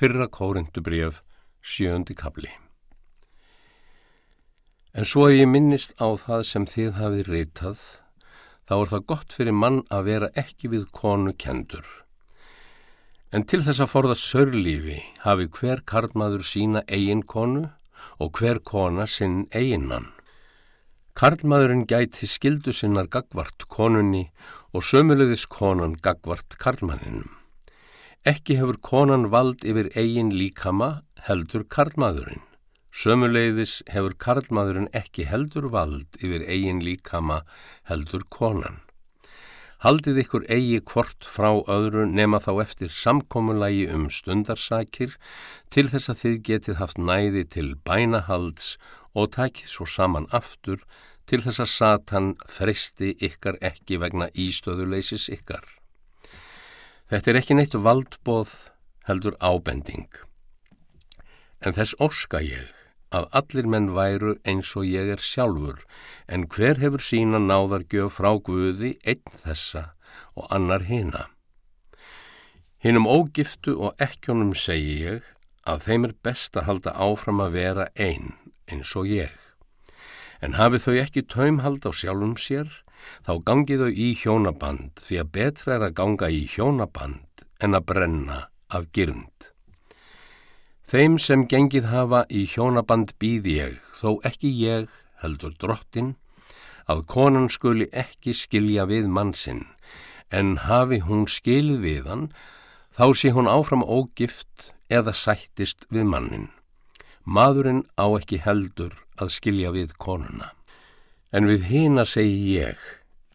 Fyrra kórundubrjöf, sjöndi kabli. En svo að ég minnist á það sem þið hafið reytað, þá er það gott fyrir mann að vera ekki við konu kendur. En til þess að forða sörlífi hafi hver karlmaður sína eigin konu og hver kona sinn eiginnan. Karlmaðurinn gæti skildu sinnar gagvart konunni og sömulegðis konan gagvart karlmanninum. Ekki hefur konan vald yfir eigin líkama heldur karlmaðurinn. Sömuleiðis hefur karlmaðurinn ekki heldur vald yfir eigin líkama heldur konan. Haldið ykkur eigi hvort frá öðru nema þá eftir samkommulagi um stundarsakir til þess að þið getið haft næði til bænahalds og takið svo saman aftur til þess að Satan fristi ykkar ekki vegna ístöðuleysis ykkar. Þetta er ekki neitt valdbóð heldur ábending. En þess orska ég að allir menn væru eins og ég er sjálfur, en hver hefur sína náðargjöf frá Guði einn þessa og annar hina. Hinnum ógiftu og ekkjónum segi ég að þeim er best að halda áfram að vera einn eins og ég. En hafi þau ekki taumhald á sjálfum sér, þá gangi þau í hjónaband því að betra er að ganga í hjónaband en að brenna af gyrnd. Þeim sem gengið hafa í hjónaband býð ég, þó ekki ég, heldur drottin, að konan skuli ekki skilja við mannsinn, en hafi hún skilið við hann, þá sé hún áfram ógift eða sættist við mannin. Maðurinn á ekki heldur að skilja við konuna. En við hina segi ég,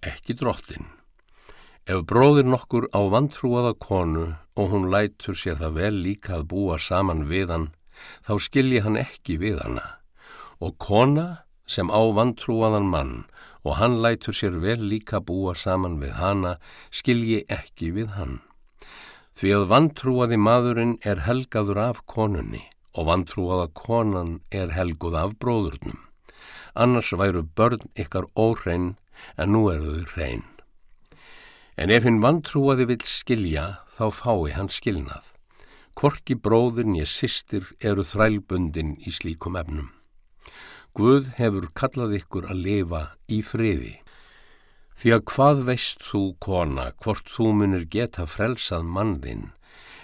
ekki drottin. Ef bróðir nokkur á vantrúaða konu og hún lætur sér það vel líka að búa saman við hann, þá skilji hann ekki við hana. Og kona sem á vantrúaðan mann og hann lætur sér vel líka búa saman við hana, skilji ekki við hann. Því að vantrúaði maðurinn er helgaður af konunni og vantrúaða konan er helguð af bróðurnum annars væru börn ykkar óhrein en nú eru þau hrein. En ef hinn vantrúaði vil skilja, þá fái hann skilnað. Korki bróðin ég sýstir eru þrælbundin í slíkum efnum. Guð hefur kallað ykkur að lifa í friði. Því að hvað veist þú, kona, hvort þú munir geta frelsað manðinn,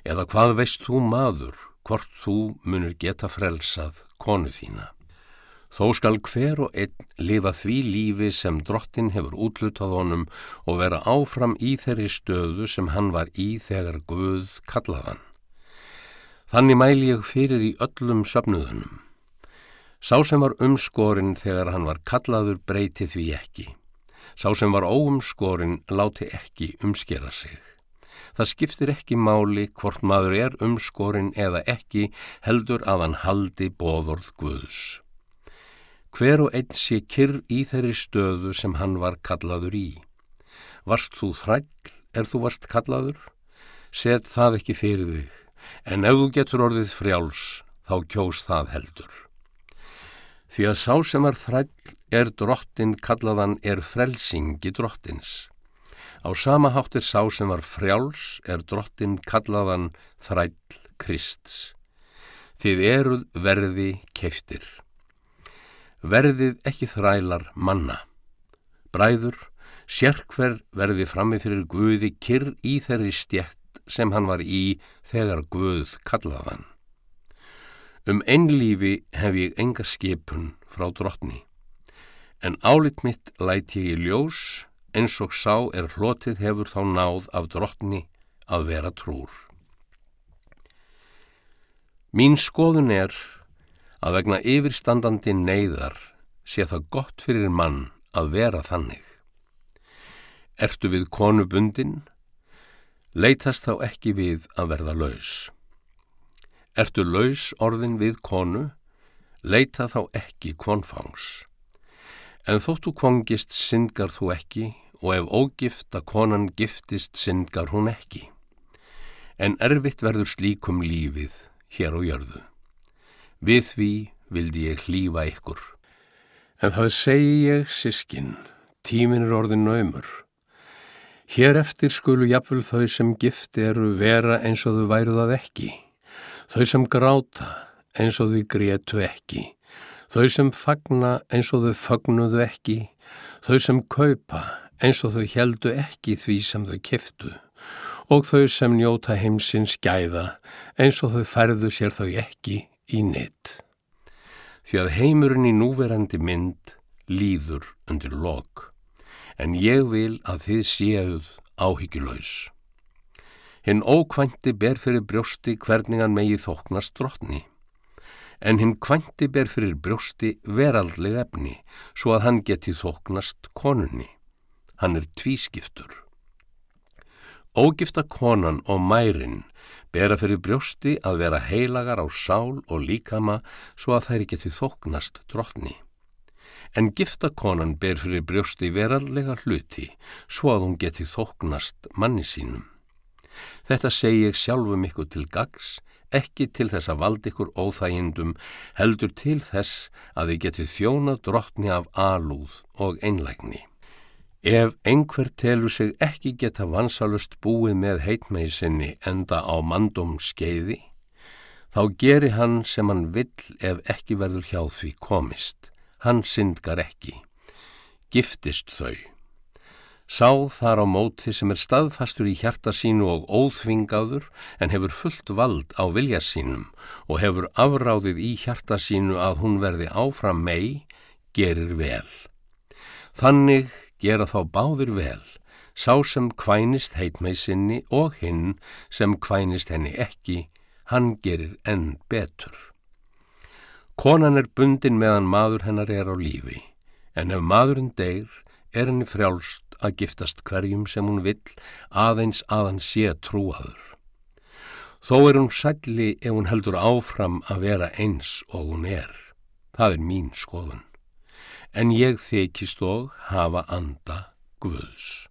eða hvað veist þú, maður, hvort þú munir geta frelsað konu þína. Þó skal hver og einn lifa því lífi sem drottin hefur útlutað honum og vera áfram í þeirri stöðu sem hann var í þegar Guð kallaðan. Þannig mæl ég fyrir í öllum söpnuðunum. Sá sem var umskorinn þegar hann var kallaður breyti því ekki. Sá sem var óumskorinn láti ekki umskera sig. Það skiptir ekki máli hvort maður er umskorinn eða ekki heldur að hann haldi bóðorð Guðs hver og einn sé kyrr í þeirri stöðu sem hann var kallaður í. Varst þú þræll er þú varst kallaður? Set það ekki fyrir þig, en ef þú getur orðið frjáls, þá kjós það heldur. Því að sá sem er þræll er drottin kallaðan er frelsingi drottins. Á sama hátt er sá sem var frjáls er drottin kallaðan þræll Krist. Þið eruð verði keiftir verðið ekki þrælar manna. Bræður, sérkver verði frammi fyrir Guði kyrr í þeirri stjætt sem hann var í þegar Guð kallaðan. Um einlífi hef ég enga skipun frá drottni, en álit mitt læt ég í ljós eins og sá er hlotið hefur þá náð af drottni að vera trúr. Mín skoðun er að vegna yfirstandandi neyðar sé það gott fyrir mann að vera þannig. Ertu við konu bundin? Leitast þá ekki við að verða laus. Ertu laus orðin við konu? Leita þá ekki konfangs. En þóttu kvongist syndgar þú ekki og ef ógifta konan giftist syndgar hún ekki. En erfitt verður slíkum lífið hér á jörðu. Við því vildi ég hlýfa ykkur. En það segi ég, sískin, tímin er orðin naumur. Hér eftir skulu jafnvel þau sem gift eru vera eins og þau væru það ekki. Þau sem gráta eins og þau grétu ekki, þau sem fagna eins og þau fagnuðu ekki, þau sem kaupa eins og þau heldu ekki því sem þau keftu og þau sem njóta heimsins gæða eins og þau færðu sér þau ekki í nitt. Því að heimurinn í núverandi mynd líður undir lok, en ég vil að þið séuð áhyggjulegs. Hinn ókvænti ber fyrir brjósti hvernig hann megi þóknast drotni. En hinn kvænti ber fyrir brjósti veraldleg efni svo að hann geti þóknast konunni. Hann er tvískiptur. Ógifta konan og mærin bera fyrir brjósti að vera heilagar á sál og líkama svo að þær geti þóknast drotni. En gifta konan ber fyrir brjósti veraldlega hluti svo að hún geti þóknast manni sínum. Þetta segi ég sjálfum ykkur til gags, ekki til þess að valda ykkur óþægindum, heldur til þess að þið getið þjóna drottni af alúð og einlægni. Ef einhver telur sig ekki geta vansalust búið með heitmegi sinni enda á mandum skeiði, þá geri hann sem hann vill ef ekki verður hjá því komist. Hann syndgar ekki. Giftist þau. Sá þar á móti sem er staðfastur í hjarta sínu og óþvingaður en hefur fullt vald á vilja sínum og hefur afráðið í hjarta sínu að hún verði áfram mei, gerir vel. Þannig gera þá báðir vel, sá sem kvænist heitmei sinni og hinn sem kvænist henni ekki, hann gerir enn betur. Konan er bundin meðan maður hennar er á lífi, en ef maðurinn deyr, er henni frjálst að giftast hverjum sem hún vill aðeins að hann sé trúaður. Þó er hún sælli ef hún heldur áfram að vera eins og hún er. Það er mín skoðun. En ég þykist og hafa anda Guðs.